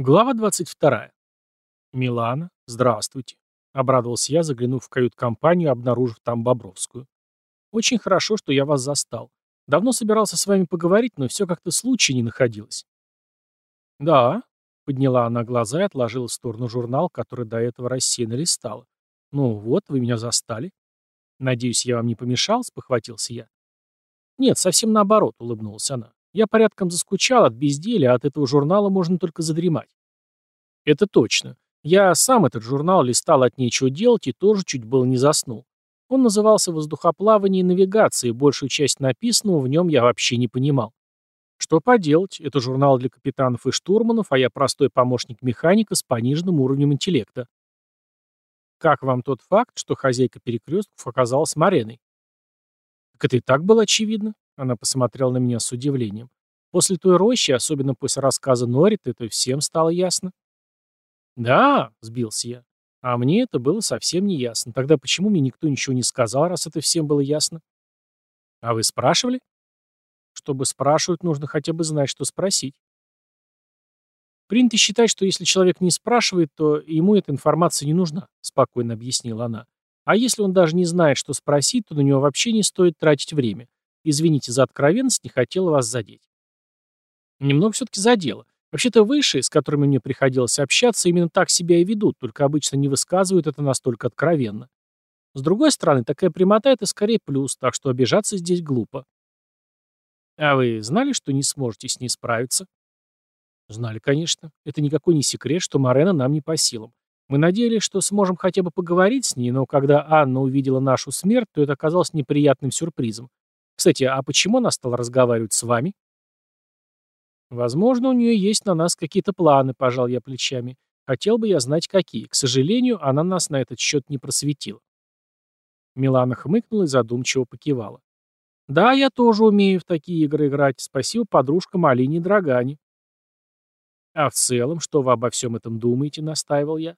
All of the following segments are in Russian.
Глава 22. «Милана, здравствуйте», — обрадовался я, заглянув в кают-компанию, обнаружив там Бобровскую. «Очень хорошо, что я вас застал. Давно собирался с вами поговорить, но все как-то случая не находилось». «Да», — подняла она глаза и отложила в сторону журнал, который до этого рассеянно листала. «Ну вот, вы меня застали». «Надеюсь, я вам не помешал?» — спохватился я. «Нет, совсем наоборот», — улыбнулась она. Я порядком заскучал от безделия, а от этого журнала можно только задремать. Это точно. Я сам этот журнал листал от нечего делать и тоже чуть было не заснул. Он назывался «Воздухоплавание и навигация», и большую часть написанного в нем я вообще не понимал. Что поделать, это журнал для капитанов и штурманов, а я простой помощник механика с пониженным уровнем интеллекта. Как вам тот факт, что хозяйка перекрестков оказалась Мареной? Так это и так было очевидно. Она посмотрела на меня с удивлением. После той рощи, особенно после рассказа Норит, это всем стало ясно. «Да», — сбился я. «А мне это было совсем не ясно. Тогда почему мне никто ничего не сказал, раз это всем было ясно?» «А вы спрашивали?» «Чтобы спрашивать, нужно хотя бы знать, что спросить». «Принято считать, что если человек не спрашивает, то ему эта информация не нужна», — спокойно объяснила она. «А если он даже не знает, что спросить, то на него вообще не стоит тратить время. Извините за откровенность, не хотела вас задеть. Немного все-таки задело. Вообще-то высшие, с которыми мне приходилось общаться, именно так себя и ведут, только обычно не высказывают это настолько откровенно. С другой стороны, такая прямота — это скорее плюс, так что обижаться здесь глупо. А вы знали, что не сможете с ней справиться? Знали, конечно. Это никакой не секрет, что Марена нам не по силам. Мы надеялись, что сможем хотя бы поговорить с ней, но когда Анна увидела нашу смерть, то это оказалось неприятным сюрпризом. Кстати, а почему она стала разговаривать с вами? Возможно, у нее есть на нас какие-то планы, пожал я плечами. Хотел бы я знать, какие. К сожалению, она нас на этот счет не просветила. Милана хмыкнула и задумчиво покивала. Да, я тоже умею в такие игры играть. Спасибо подружкам Алине и Драгане. А в целом, что вы обо всем этом думаете, настаивал я.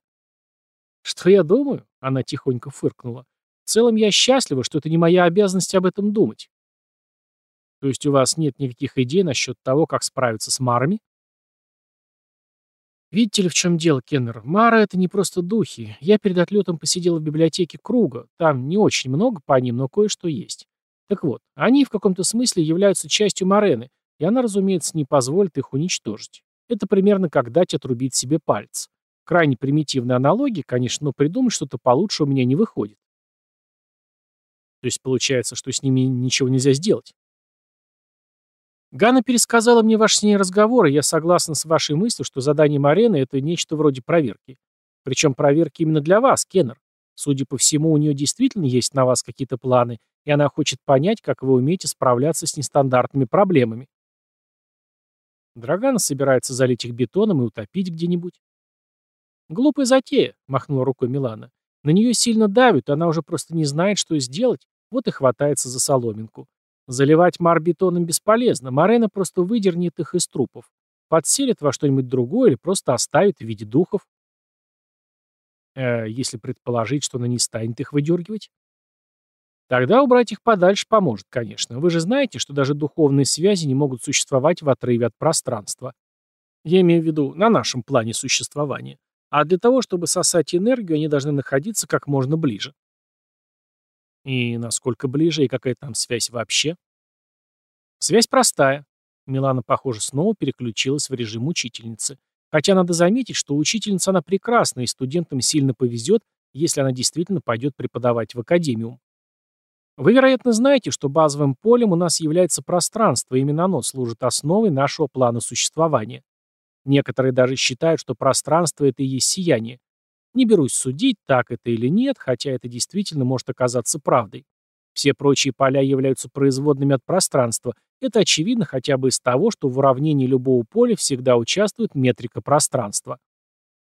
Что я думаю? Она тихонько фыркнула. В целом я счастлива, что это не моя обязанность об этом думать. То есть у вас нет никаких идей насчет того, как справиться с марами? Видите ли, в чем дело, Кеннер? Мара — это не просто духи. Я перед отлетом посидел в библиотеке Круга. Там не очень много по ним, но кое-что есть. Так вот, они в каком-то смысле являются частью Марены, и она, разумеется, не позволит их уничтожить. Это примерно как дать отрубить себе палец. Крайне примитивная аналогия, конечно, но придумать что-то получше у меня не выходит. То есть получается, что с ними ничего нельзя сделать? Ганна пересказала мне ваш с ней разговор, и я согласен с вашей мыслью, что задание Марены — это нечто вроде проверки. Причем проверки именно для вас, Кеннер. Судя по всему, у нее действительно есть на вас какие-то планы, и она хочет понять, как вы умеете справляться с нестандартными проблемами. Драгана собирается залить их бетоном и утопить где-нибудь. «Глупая затея», — махнула рукой Милана. «На нее сильно давят, она уже просто не знает, что сделать, вот и хватается за соломинку. Заливать мар бетоном бесполезно, Марена просто выдернет их из трупов. Подселит во что-нибудь другое или просто оставит в виде духов. Э, если предположить, что она не станет их выдергивать? Тогда убрать их подальше поможет, конечно. Вы же знаете, что даже духовные связи не могут существовать в отрыве от пространства. Я имею в виду на нашем плане существования. А для того, чтобы сосать энергию, они должны находиться как можно ближе. И насколько ближе, и какая там связь вообще? Связь простая. Милана, похоже, снова переключилась в режим учительницы. Хотя надо заметить, что учительница она прекрасна, и студентам сильно повезет, если она действительно пойдет преподавать в академиум. Вы, вероятно, знаете, что базовым полем у нас является пространство, и именно оно служит основой нашего плана существования. Некоторые даже считают, что пространство — это и есть сияние, не берусь судить, так это или нет, хотя это действительно может оказаться правдой. Все прочие поля являются производными от пространства. Это очевидно хотя бы из того, что в уравнении любого поля всегда участвует метрика пространства.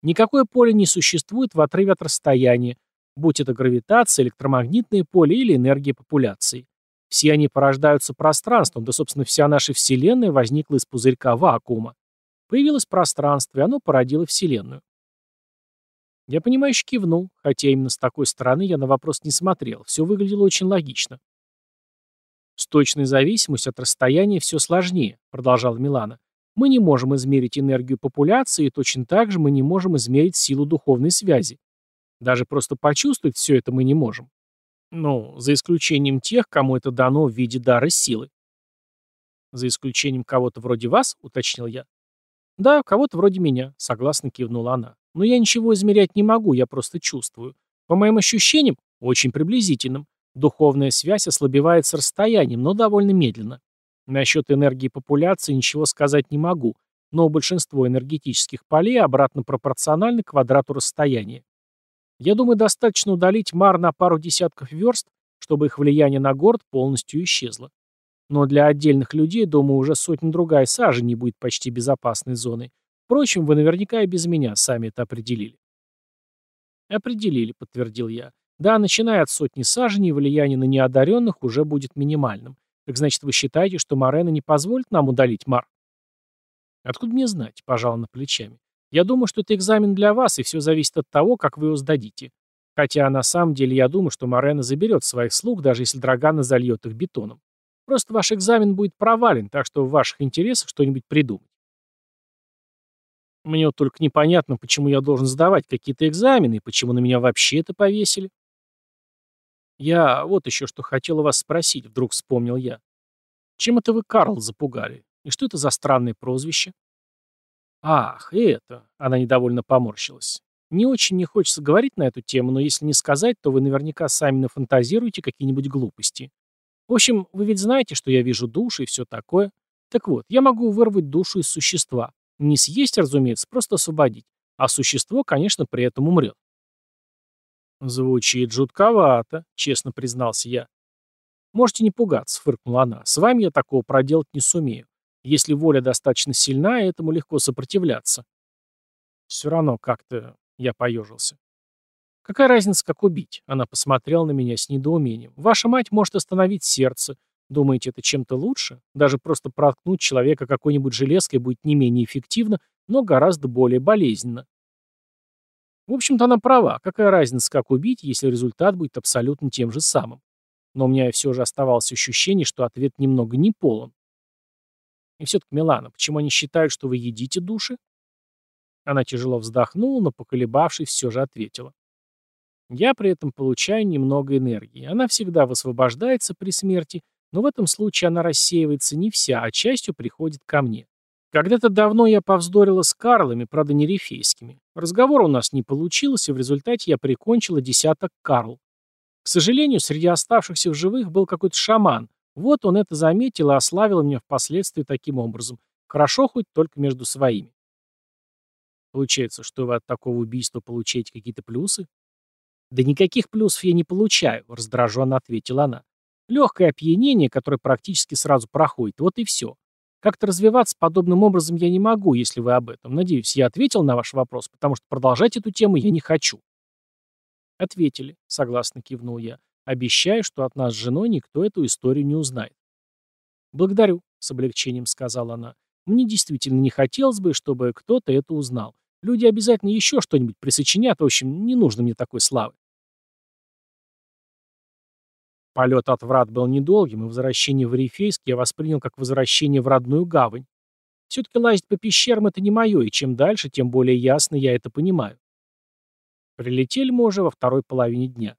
Никакое поле не существует в отрыве от расстояния, будь это гравитация, электромагнитное поле или энергия популяции. Все они порождаются пространством, да, собственно, вся наша Вселенная возникла из пузырька вакуума. Появилось пространство, и оно породило Вселенную. Я понимающе кивнул, хотя именно с такой стороны я на вопрос не смотрел. Все выглядело очень логично. «С точной зависимостью от расстояния все сложнее», — продолжал Милана. Мы не можем измерить энергию популяции, и точно так же мы не можем измерить силу духовной связи. Даже просто почувствовать все это мы не можем. Ну, за исключением тех, кому это дано в виде дара силы. За исключением кого-то вроде вас, уточнил я. Да, кого-то вроде меня, согласно кивнула она. Но я ничего измерять не могу, я просто чувствую. По моим ощущениям, очень приблизительным, духовная связь ослабевает с расстоянием, но довольно медленно. Насчет энергии популяции ничего сказать не могу, но большинство энергетических полей обратно пропорциональны квадрату расстояния. Я думаю, достаточно удалить Мар на пару десятков верст, чтобы их влияние на город полностью исчезло. Но для отдельных людей, думаю, уже сотня-другая сажи не будет почти безопасной зоной. Впрочем, вы наверняка и без меня сами это определили. Определили, подтвердил я. Да, начиная от сотни саженей, влияние на неодаренных уже будет минимальным. Так значит, вы считаете, что Морена не позволит нам удалить Мар? Откуда мне знать, пожал на плечами. Я думаю, что это экзамен для вас, и все зависит от того, как вы его сдадите. Хотя на самом деле я думаю, что Морена заберет своих слуг, даже если Драгана зальет их бетоном. Просто ваш экзамен будет провален, так что в ваших интересах что-нибудь придумать. Мне вот только непонятно, почему я должен сдавать какие-то экзамены, и почему на меня вообще это повесили. Я вот еще что хотел у вас спросить, вдруг вспомнил я. Чем это вы Карл запугали? И что это за странное прозвище? Ах, это... Она недовольно поморщилась. Не очень не хочется говорить на эту тему, но если не сказать, то вы наверняка сами нафантазируете какие-нибудь глупости. В общем, вы ведь знаете, что я вижу души и все такое. Так вот, я могу вырвать душу из существа. Не съесть, разумеется, просто освободить. А существо, конечно, при этом умрет. «Звучит жутковато», — честно признался я. «Можете не пугаться», — фыркнула она. «С вами я такого проделать не сумею. Если воля достаточно сильна, этому легко сопротивляться». «Все равно как-то...» — я поежился. «Какая разница, как убить?» Она посмотрела на меня с недоумением. «Ваша мать может остановить сердце. Думаете, это чем-то лучше? Даже просто проткнуть человека какой-нибудь железкой будет не менее эффективно, но гораздо более болезненно. В общем-то, она права. Какая разница, как убить, если результат будет абсолютно тем же самым? Но у меня все же оставалось ощущение, что ответ немного не полон. И все-таки, Милана, почему они считают, что вы едите души? Она тяжело вздохнула, но, поколебавшись, все же ответила. Я при этом получаю немного энергии. Она всегда высвобождается при смерти, но в этом случае она рассеивается не вся, а частью приходит ко мне. Когда-то давно я повздорила с Карлами, правда не рифейскими. Разговора у нас не получилось, и в результате я прикончила десяток Карл. К сожалению, среди оставшихся в живых был какой-то шаман. Вот он это заметил и ославил меня впоследствии таким образом. Хорошо хоть только между своими. Получается, что вы от такого убийства получаете какие-то плюсы? Да никаких плюсов я не получаю, раздраженно ответила она. Легкое опьянение, которое практически сразу проходит, вот и все. Как-то развиваться подобным образом я не могу, если вы об этом. Надеюсь, я ответил на ваш вопрос, потому что продолжать эту тему я не хочу. Ответили, согласно кивнул я. Обещаю, что от нас с женой никто эту историю не узнает. Благодарю, с облегчением сказала она. Мне действительно не хотелось бы, чтобы кто-то это узнал. Люди обязательно еще что-нибудь присочинят, в общем, не нужно мне такой славы. Полет от врат был недолгим, и возвращение в Рифейск я воспринял как возвращение в родную гавань. Все-таки лазить по пещерам — это не мое, и чем дальше, тем более ясно я это понимаю. Прилетели мы уже во второй половине дня.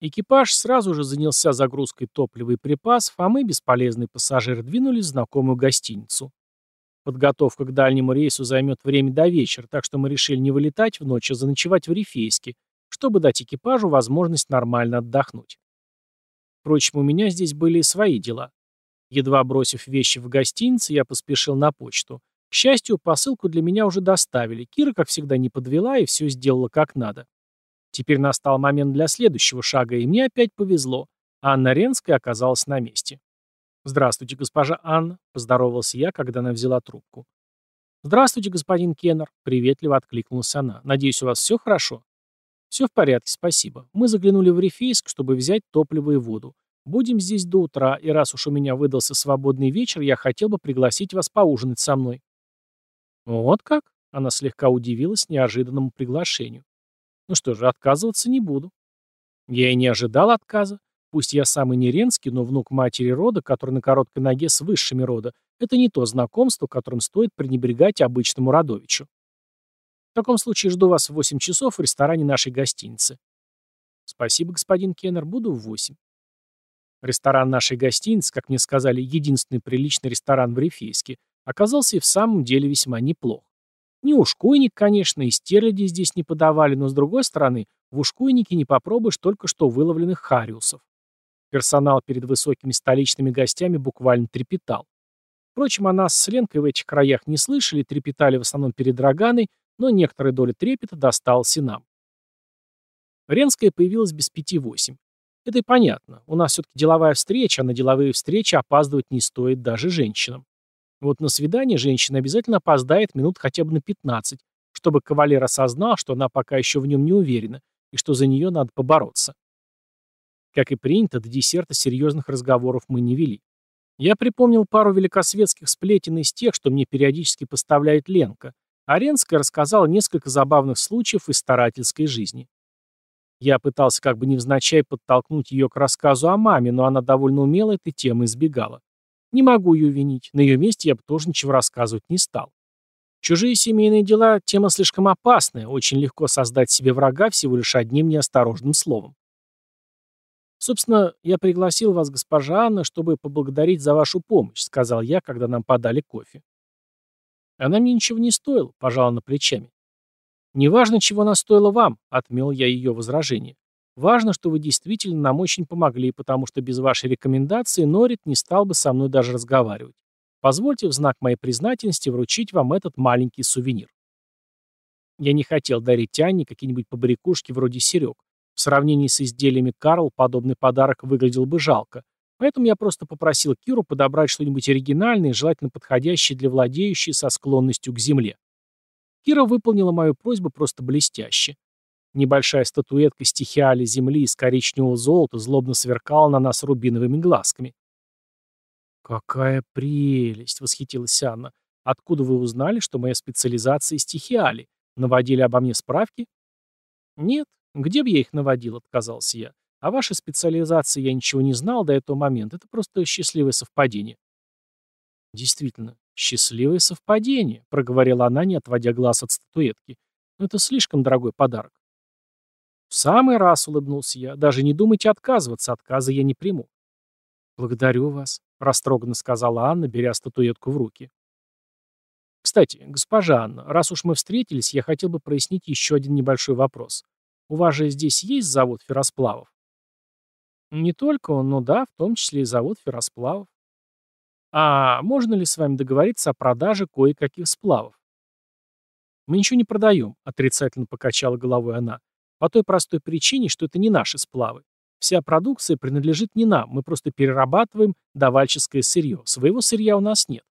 Экипаж сразу же занялся загрузкой топлива и припасов, а мы, бесполезные пассажиры, двинулись в знакомую гостиницу. Подготовка к дальнему рейсу займет время до вечера, так что мы решили не вылетать в ночь, а заночевать в Рифейске, чтобы дать экипажу возможность нормально отдохнуть. Впрочем, у меня здесь были свои дела. Едва бросив вещи в гостинице, я поспешил на почту. К счастью, посылку для меня уже доставили. Кира, как всегда, не подвела и все сделала как надо. Теперь настал момент для следующего шага, и мне опять повезло. Анна Ренская оказалась на месте. «Здравствуйте, госпожа Анна», — поздоровался я, когда она взяла трубку. «Здравствуйте, господин Кеннер», — приветливо откликнулась она. «Надеюсь, у вас все хорошо?» «Все в порядке, спасибо. Мы заглянули в Рифейск, чтобы взять топливо и воду. Будем здесь до утра, и раз уж у меня выдался свободный вечер, я хотел бы пригласить вас поужинать со мной». «Вот как?» — она слегка удивилась неожиданному приглашению. «Ну что же, отказываться не буду». Я и не ожидал отказа. Пусть я сам и не Ренский, но внук матери рода, который на короткой ноге с высшими рода, Это не то знакомство, которым стоит пренебрегать обычному Радовичу. Таком случае жду вас в 8 часов в ресторане нашей гостиницы. Спасибо, господин Кеннер, буду в 8. Ресторан нашей гостиницы, как мне сказали, единственный приличный ресторан в Рифейске, оказался и в самом деле весьма неплох. Не ушкуйник, конечно, и стерляди здесь не подавали, но, с другой стороны, в ушкуйнике не попробуешь только что выловленных хариусов. Персонал перед высокими столичными гостями буквально трепетал. Впрочем, о нас с Ленкой в этих краях не слышали, трепетали в основном перед Роганой, но некоторая доля трепета досталась и нам. Ренская появилась без пяти восемь. Это и понятно. У нас все-таки деловая встреча, а на деловые встречи опаздывать не стоит даже женщинам. Вот на свидание женщина обязательно опоздает минут хотя бы на 15, чтобы кавалер осознал, что она пока еще в нем не уверена, и что за нее надо побороться. Как и принято, до десерта серьезных разговоров мы не вели. Я припомнил пару великосветских сплетен из тех, что мне периодически поставляет Ленка, а Ренская рассказала несколько забавных случаев из старательской жизни. Я пытался как бы невзначай подтолкнуть ее к рассказу о маме, но она довольно умело этой темы избегала. Не могу ее винить, на ее месте я бы тоже ничего рассказывать не стал. Чужие семейные дела – тема слишком опасная, очень легко создать себе врага всего лишь одним неосторожным словом. «Собственно, я пригласил вас, госпожа Анна, чтобы поблагодарить за вашу помощь», – сказал я, когда нам подали кофе. Она мне ничего не стоила, пожала на плечами. «Неважно, чего она стоила вам», — отмел я ее возражение. «Важно, что вы действительно нам очень помогли, потому что без вашей рекомендации Норит не стал бы со мной даже разговаривать. Позвольте в знак моей признательности вручить вам этот маленький сувенир». Я не хотел дарить Анне какие-нибудь побрякушки вроде серег. В сравнении с изделиями Карл подобный подарок выглядел бы жалко, поэтому я просто попросил Киру подобрать что-нибудь оригинальное, желательно подходящее для владеющей со склонностью к земле. Кира выполнила мою просьбу просто блестяще. Небольшая статуэтка стихиали земли из коричневого золота злобно сверкала на нас рубиновыми глазками. «Какая прелесть!» — восхитилась Анна. «Откуда вы узнали, что моя специализация стихиали? Наводили обо мне справки?» «Нет. Где бы я их наводил?» — отказался я. «О вашей специализации я ничего не знал до этого момента. Это просто счастливое совпадение». Действительно, «Счастливое совпадение», — проговорила она, не отводя глаз от статуэтки. «Но это слишком дорогой подарок». «В самый раз», — улыбнулся я. «Даже не думайте отказываться, отказа я не приму». «Благодарю вас», — растроганно сказала Анна, беря статуэтку в руки. «Кстати, госпожа Анна, раз уж мы встретились, я хотел бы прояснить еще один небольшой вопрос. У вас же здесь есть завод ферросплавов?» «Не только он, но да, в том числе и завод ферросплавов. А можно ли с вами договориться о продаже кое-каких сплавов? Мы ничего не продаем, отрицательно покачала головой она. По той простой причине, что это не наши сплавы. Вся продукция принадлежит не нам, мы просто перерабатываем давальческое сырье. Своего сырья у нас нет.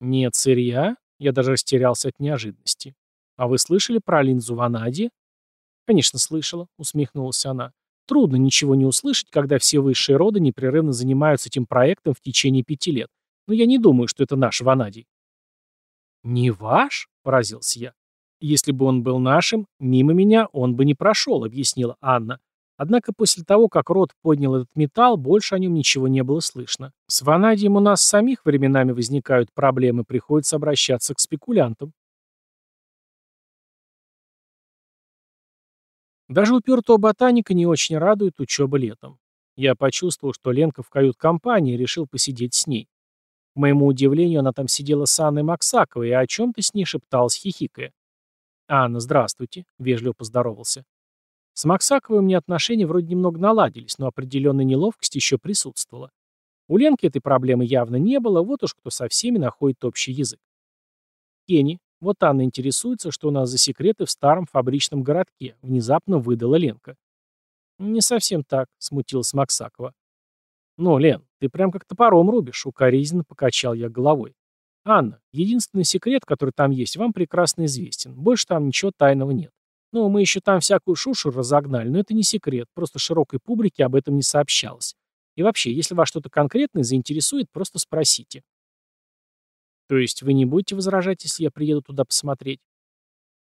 Нет сырья? Я даже растерялся от неожиданности. А вы слышали про линзу ванади? Конечно, слышала, усмехнулась она. Трудно ничего не услышать, когда все высшие роды непрерывно занимаются этим проектом в течение пяти лет. Но я не думаю, что это наш Ванадий. «Не ваш?» — поразился я. «Если бы он был нашим, мимо меня он бы не прошел», — объяснила Анна. Однако после того, как род поднял этот металл, больше о нем ничего не было слышно. С ванадием у нас самих временами возникают проблемы, приходится обращаться к спекулянтам. Даже упертого ботаника не очень радует учеба летом. Я почувствовал, что Ленка в кают-компании решил посидеть с ней. К моему удивлению, она там сидела с Анной Максаковой и о чем-то с ней шепталась, хихикая. «Анна, здравствуйте», — вежливо поздоровался. С Максаковой у меня отношения вроде немного наладились, но определенная неловкость еще присутствовала. У Ленки этой проблемы явно не было, вот уж кто со всеми находит общий язык. Кенни, вот Анна интересуется, что у нас за секреты в старом фабричном городке, внезапно выдала Ленка. Не совсем так, смутилась Максакова. Ну, Лен, ты прям как топором рубишь, укоризненно покачал я головой. Анна, единственный секрет, который там есть, вам прекрасно известен. Больше там ничего тайного нет. Ну, мы еще там всякую шушу разогнали, но это не секрет, просто широкой публике об этом не сообщалось. И вообще, если вас что-то конкретное заинтересует, просто спросите. То есть вы не будете возражать, если я приеду туда посмотреть?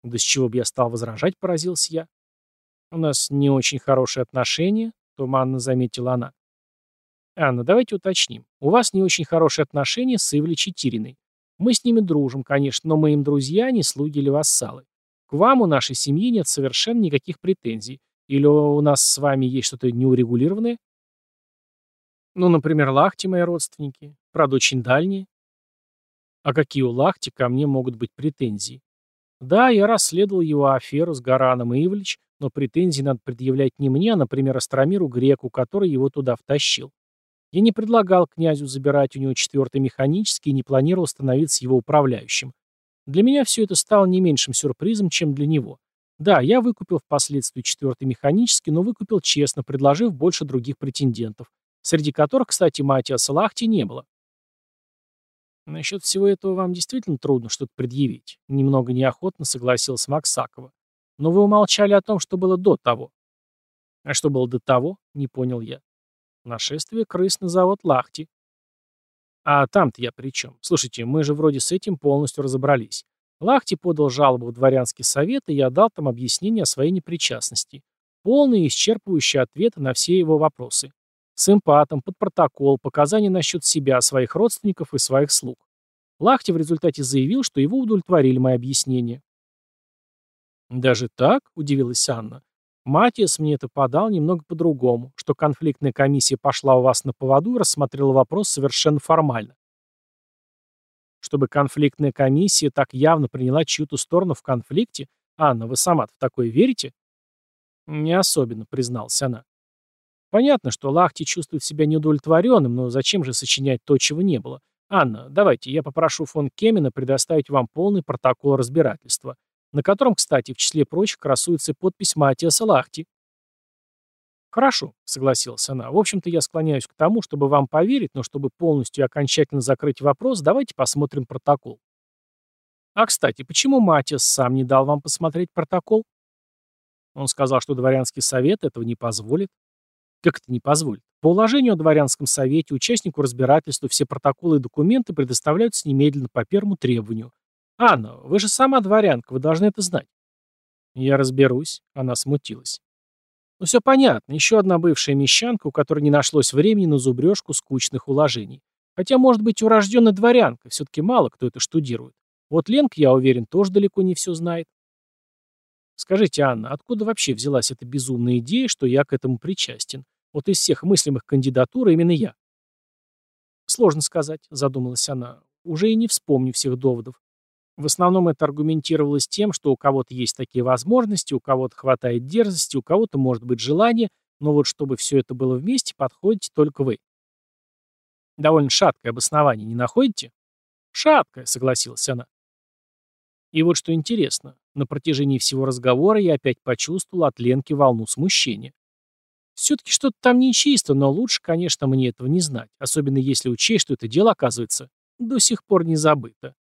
Да с чего бы я стал возражать, поразился я. У нас не очень хорошие отношения, туманно заметила она. Анна, давайте уточним. У вас не очень хорошие отношения с Ивлей Четириной. Мы с ними дружим, конечно, но мы им друзья, не слуги или вассалы. К вам у нашей семьи нет совершенно никаких претензий. Или у нас с вами есть что-то неурегулированное? Ну, например, Лахти мои родственники. Правда, очень дальние. А какие у Лахти ко мне могут быть претензии? Да, я расследовал его аферу с Гараном Ивлевич, но претензии надо предъявлять не мне, а, например, Астромиру Греку, который его туда втащил. Я не предлагал князю забирать у него четвертый механический и не планировал становиться его управляющим. Для меня все это стало не меньшим сюрпризом, чем для него. Да, я выкупил впоследствии четвертый механический, но выкупил честно, предложив больше других претендентов, среди которых, кстати, Матиаса Лахти не было. Насчет всего этого вам действительно трудно что-то предъявить. Немного неохотно согласился Максакова. Но вы умолчали о том, что было до того. А что было до того, не понял я. Нашествие крыс на завод Лахти. А там-то я при чем? Слушайте, мы же вроде с этим полностью разобрались. Лахти подал жалобу в дворянский совет, и я дал там объяснение о своей непричастности. Полные и исчерпывающие ответы на все его вопросы. С эмпатом, под протокол, показания насчет себя, своих родственников и своих слуг. Лахти в результате заявил, что его удовлетворили мои объяснения. «Даже так?» – удивилась Анна. Матиас мне это подал немного по-другому, что конфликтная комиссия пошла у вас на поводу и рассмотрела вопрос совершенно формально. Чтобы конфликтная комиссия так явно приняла чью-то сторону в конфликте? Анна, вы сама в такое верите? Не особенно, призналась она. Понятно, что Лахти чувствует себя неудовлетворенным, но зачем же сочинять то, чего не было? Анна, давайте, я попрошу фон Кемена предоставить вам полный протокол разбирательства на котором, кстати, в числе прочих красуется подпись Матиаса Лахти. «Хорошо», — согласилась она. «В общем-то, я склоняюсь к тому, чтобы вам поверить, но чтобы полностью и окончательно закрыть вопрос, давайте посмотрим протокол». «А, кстати, почему Матиас сам не дал вам посмотреть протокол?» Он сказал, что дворянский совет этого не позволит. Как это не позволит? По уложению о дворянском совете участнику разбирательства все протоколы и документы предоставляются немедленно по первому требованию, «Анна, вы же сама дворянка, вы должны это знать». «Я разберусь», — она смутилась. «Ну все понятно, еще одна бывшая мещанка, у которой не нашлось времени на зубрежку скучных уложений. Хотя, может быть, урожденная дворянка, все-таки мало кто это штудирует. Вот Ленка, я уверен, тоже далеко не все знает». «Скажите, Анна, откуда вообще взялась эта безумная идея, что я к этому причастен? Вот из всех мыслимых кандидатур именно я». «Сложно сказать», — задумалась она. «Уже и не вспомню всех доводов. В основном это аргументировалось тем, что у кого-то есть такие возможности, у кого-то хватает дерзости, у кого-то может быть желание, но вот чтобы все это было вместе, подходите только вы. Довольно шаткое обоснование, не находите? Шаткое, согласилась она. И вот что интересно, на протяжении всего разговора я опять почувствовал от Ленки волну смущения. Все-таки что-то там нечисто, но лучше, конечно, мне этого не знать, особенно если учесть, что это дело, оказывается, до сих пор не забыто.